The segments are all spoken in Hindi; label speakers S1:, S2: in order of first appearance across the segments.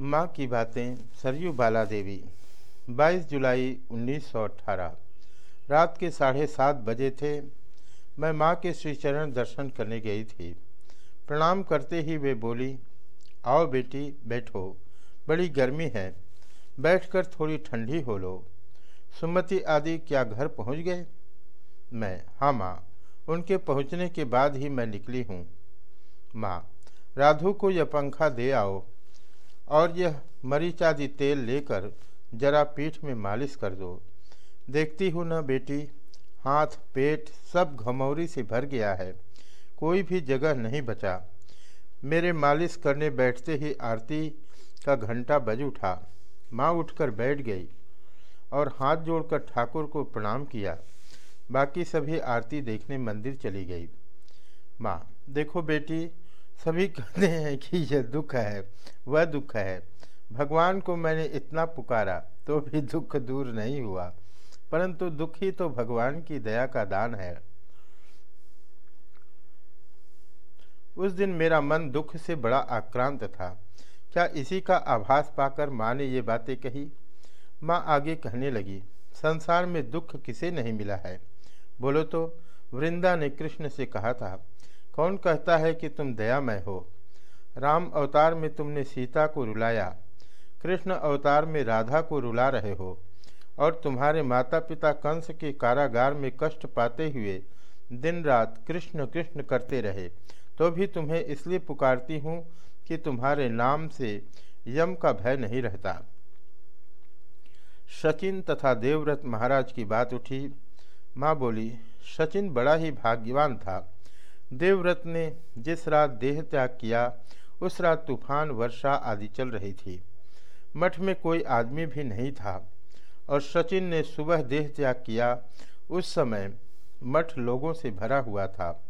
S1: माँ की बातें सरयू बाला देवी 22 जुलाई 1918 रात के साढ़े सात बजे थे। मैं माँ के श्री चरण दर्शन करने गई थी। प्रणाम करते ही वे बोली, आओ बेटी, बैठो। बड़ी गर्मी है। बैठकर थोड़ी ठंडी हो लो। सुमति आदि क्या घर पहुँच गए? मैं हाँ माँ। उनके पहुँचने के बाद ही मैं निकली हूँ। माँ, राधु को यह पंखा दे आओ। और यह मरीचादि तेल लेकर जरा पीठ में मालिश कर दो। देखती हूँ न बेटी, हाथ, पेट सब घमौरी से भर गया है। कोई भी जगह नहीं बचा। मेरे मालिश करने बैठते ही आरती का घंटा बज उठा। माँ उठकर बैठ गई और हाथ जोड़कर ठाकुर को प्रणाम किया। बाकी सभी आरती देखने मंदिर चली गई। माँ, देखो बेटी सभी कहते हैं कि यह दुख है, वह दुख है। भगवान को मैंने इतना पुकारा तो भी दुख दूर नहीं हुआ, परंतु दुख ही तो भगवान की दया का दान है। उस दिन मेरा मन दुख से बड़ा आक्रांत था। क्या इसी का आभास पाकर माँ ने ये बातें कही? माँ आगे कहने लगी, संसार में दुख किसे नहीं मिला है? बोलो तो वृंदा ने कृष्ण से कहा था कौन कहता है कि तुम दयामय हो? राम अवतार में तुमने सीता को रुलाया। कृष्ण अवतार में राधा को रुला रहे हो। और तुम्हारे माता पिता कंस के कारागार में कष्ट पाते हुए दिन रात कृष्ण कृष्ण करते रहे। तो भी तुम्हें इसलिए पुकारती हूँ कि तुम्हारे नाम से यम का भय नहीं रहता। सचिन तथा देवव्रत महाराज की बात उठी। माँ बोली सचिन बड़ा ही भाग्यवान था। देवव्रत ने जिस रात देह त्याग किया, उस रात तूफ़ान, वर्षा आदि चल रही थी। मठ में कोई आदमी भी नहीं था। और सचिन ने सुबह देह त्याग किया, उस समय मठ लोगों से भरा हुआ था।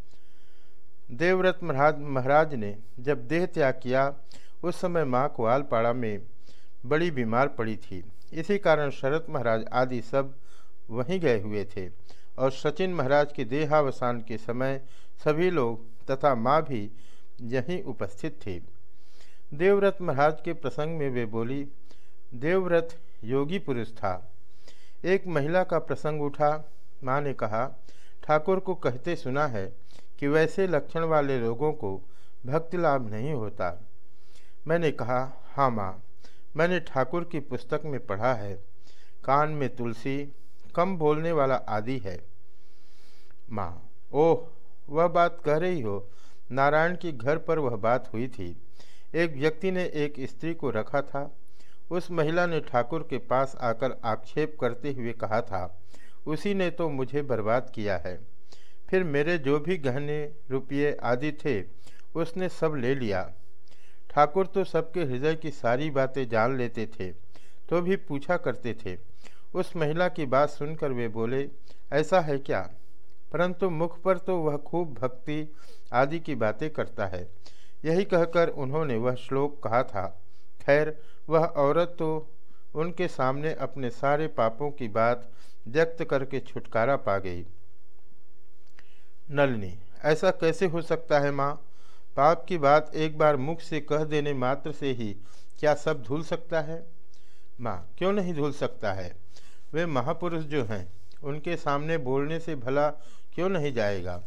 S1: देवव्रत महाराज महाराज ने जब देह त्याग किया, उस समय माँ कोआलपाड़ा में बड़ी बीमार पड़ी थी। इसी कारण शरत महाराज आदि सब वहीं गए हुए थे। और सचिन महाराज के देहावसान के समय सभी लोग तथा माँ भी यहीं उपस्थित थी। देवव्रत महाराज के प्रसंग में वे बोली, देवव्रत योगी पुरुष था। एक महिला का प्रसंग उठा। माँ ने कहा, ठाकुर को कहते सुना है कि वैसे लक्षण वाले लोगों को भक्ति लाभ नहीं होता। मैंने कहा हाँ माँ, मैंने ठाकुर की पुस्तक में पढ़ा है। कान में तुलसी, कम बोलने वाला आदि है। माँ, ओह वह बात कह रही हो। नारायण के घर पर वह बात हुई थी। एक व्यक्ति ने एक स्त्री को रखा था। उस महिला ने ठाकुर के पास आकर आक्षेप करते हुए कहा था, उसी ने तो मुझे बर्बाद किया है। फिर मेरे जो भी गहने, रुपये आदि थे, उसने सब ले लिया। ठाकुर तो सबके हृदय की सारी बातें जान लेते थे तो भी पूछा करते थे। उस महिला की बात सुनकर वे बोले, ऐसा है क्या? परंतु मुख पर तो वह खूब भक्ति आदि की बातें करता है। यही कहकर उन्होंने वह श्लोक कहा था, खैर, वह औरत तो उनके सामने अपने सारे पापों की बात व्यक्त करके छुटकारा पा गई। नलनी, ऐसा कैसे हो सकता है माँ? पाप की बात एक बार मुख से कह देने मात्र से ही क्या सब धुल सकता है? माँ, क्यों नहीं धुल सकता है? वे महापुरुष जो हैं उनके सामने बोलने से भला क्यों नहीं जाएगा?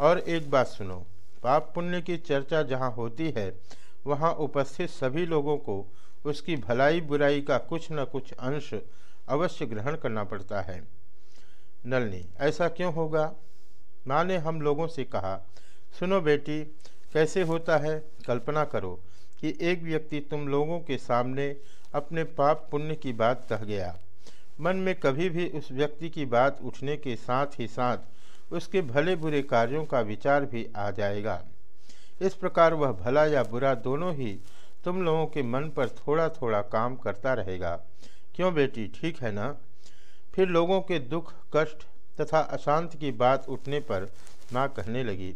S1: और एक बात सुनो, पाप पुण्य की चर्चा जहाँ होती है, वहाँ उपस्थित सभी लोगों को उसकी भलाई बुराई का कुछ न कुछ अंश अवश्य ग्रहण करना पड़ता है। नलनी, ऐसा क्यों होगा? माँ ने हम लोगों से कहा, सुनो बेटी, कैसे होता है, कल्पना करो कि एक व्यक्ति तुम लोगों के सामने अपने पाप पुण्य की बात कह गया। मन में कभी भी उस व्यक्ति की बात उठने के साथ ही साथ उसके भले बुरे कार्यों का विचार भी आ जाएगा। इस प्रकार वह भला या बुरा दोनों ही तुम लोगों के मन पर थोड़ा थोड़ा काम करता रहेगा। क्यों बेटी, ठीक है ना? फिर लोगों के दुख, कष्ट तथा अशांत की बात उठने पर माँ कहने लगी।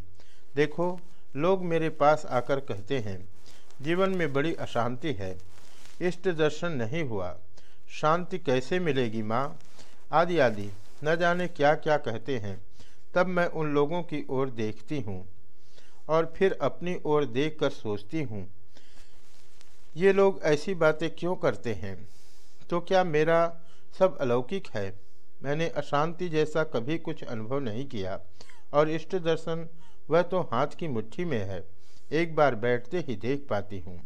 S1: देखो, लोग मेरे पास आकर कहते हैं, जीवन में बड़ी अशांति है। इष्ट दर्शन नहीं हुआ। शांति कैसे मिलेगी माँ? आदि आदि, न जाने क्या क्या कहते हैं। तब मैं उन लोगों की ओर देखती हूँ और फिर अपनी ओर देखकर सोचती हूँ, ये लोग ऐसी बातें क्यों करते हैं? तो क्या मेरा सब अलौकिक है? मैंने अशांति जैसा कभी कुछ अनुभव नहीं किया, और इष्ट दर्शन वह तो हाथ की मुट्ठी में है, एक बार बैठते ही देख पाती हूँ।